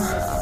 Ibiza.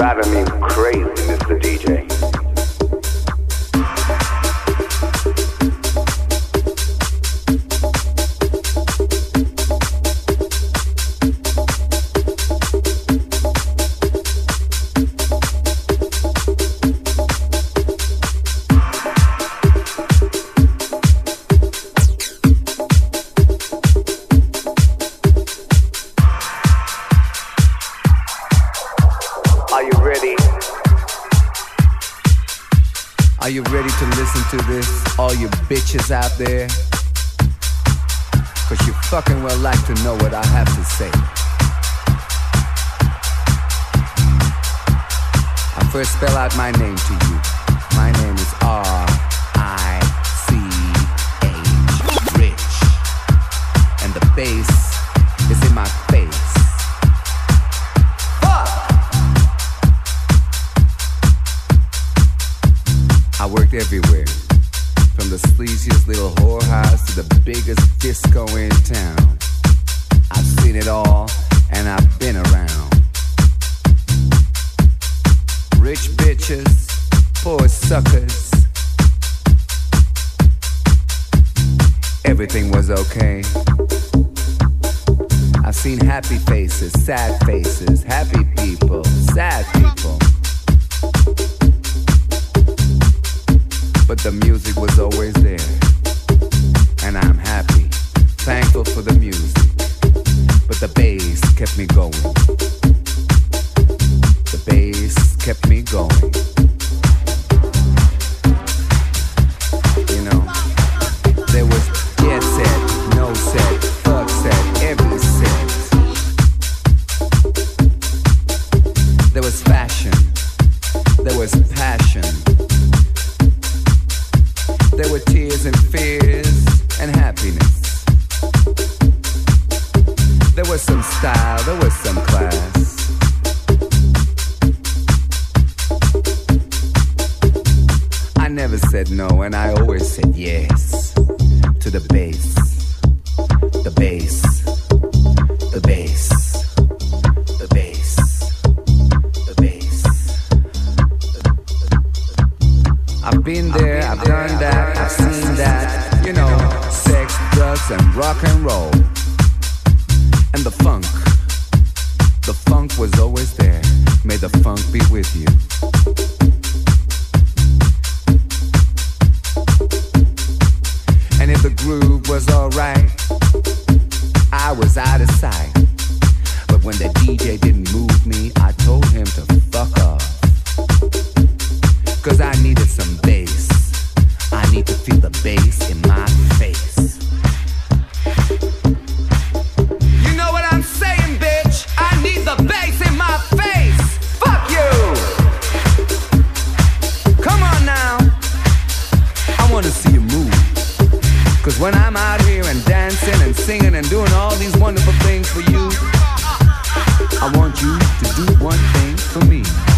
driving me crazy, Mr. DJ. to know what I have to say. I first spell out my name to you. me going. I've been there, I've done that, I've seen that. You know, sex, drugs, and rock and roll. And the funk. The funk was always there. May the funk be with you. Cause when I'm out here and dancing and singing and doing all these wonderful things for you, I want you to do one thing for me.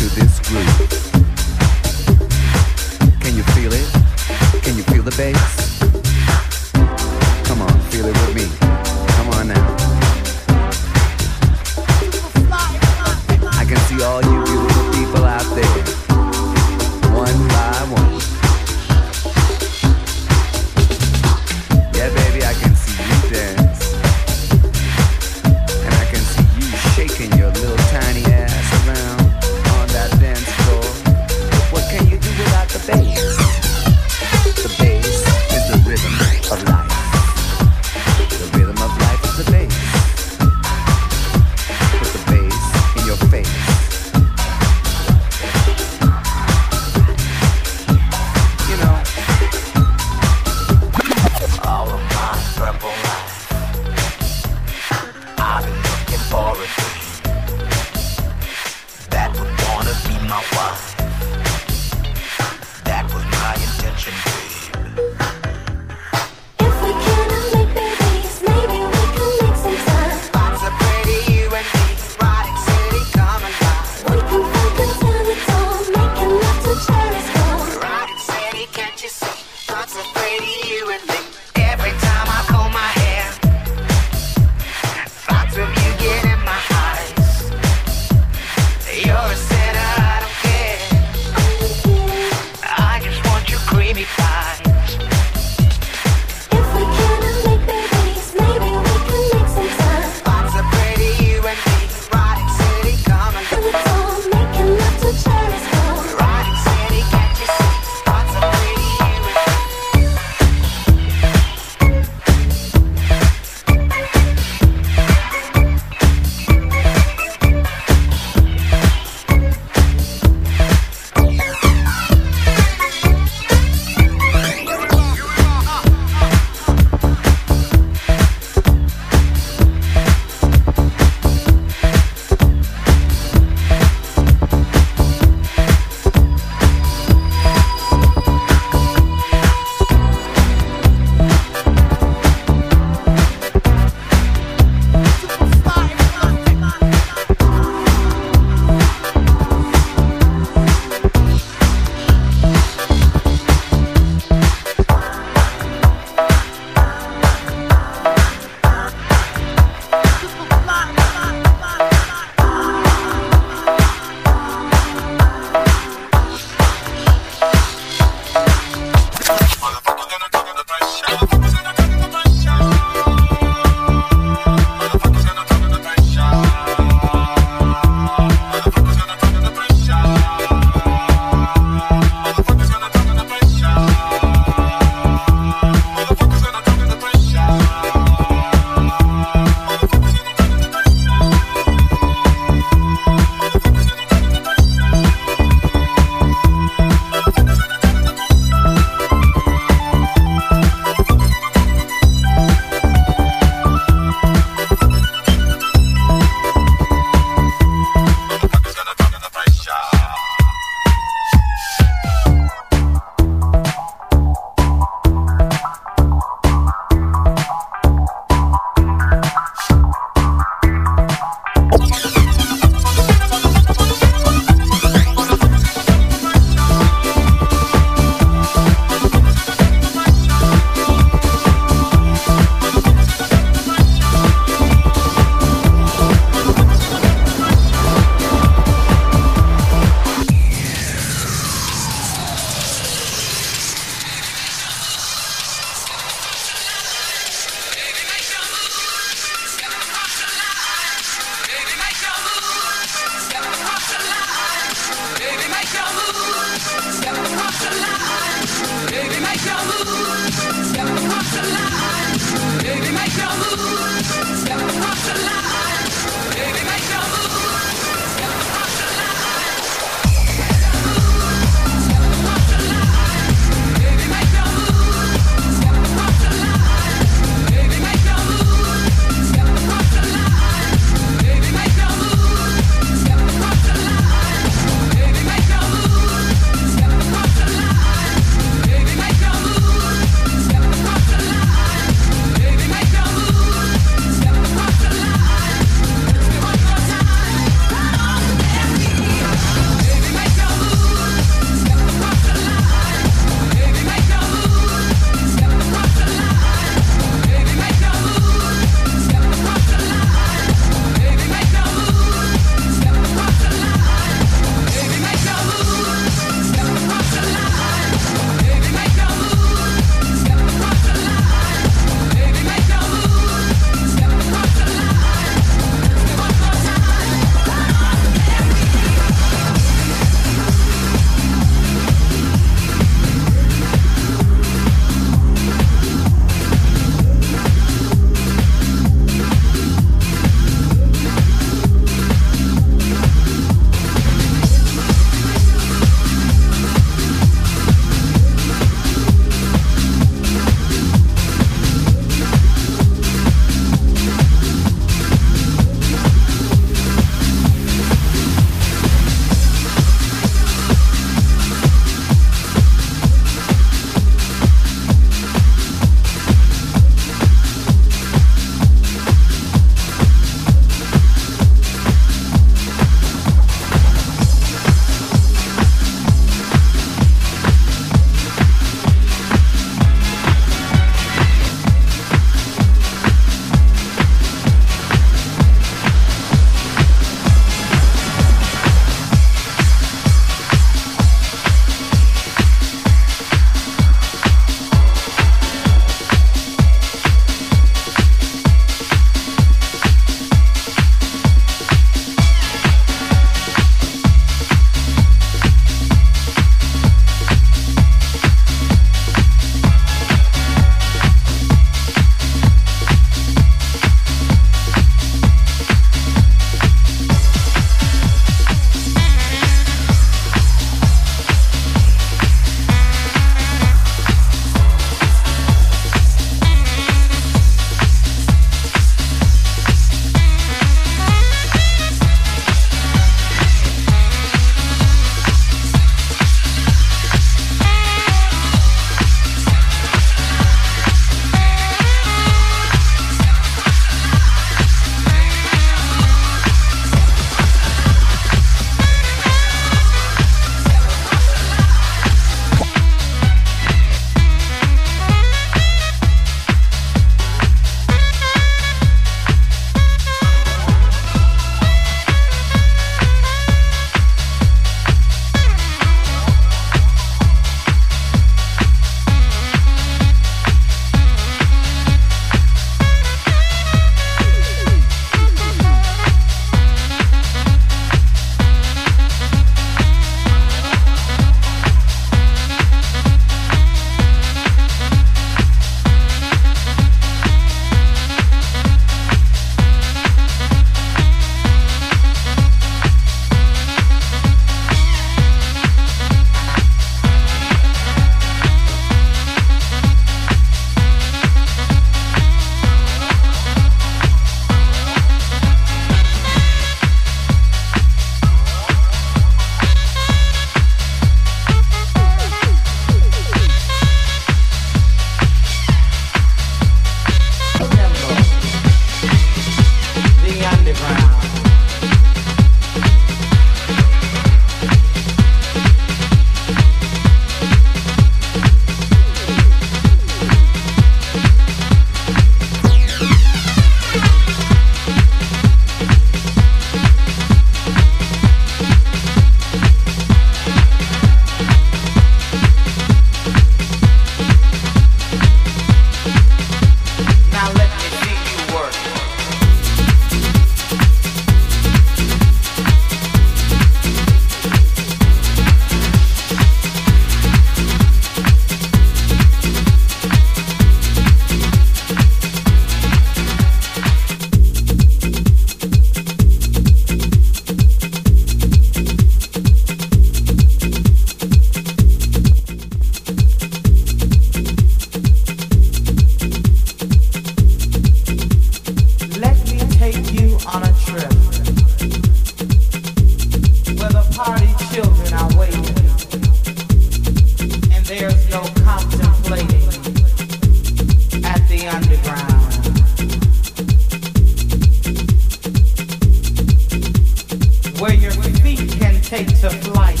Where your feet can take to flight,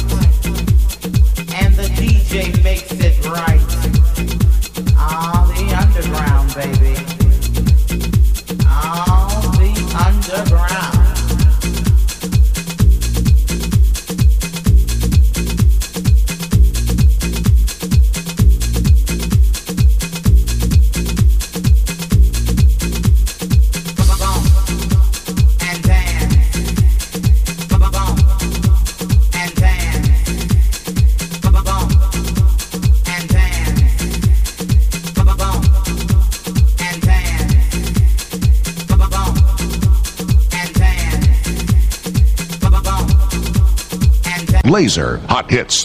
and the DJ makes it right. Ah, the underground, baby. Laser Hot Hits.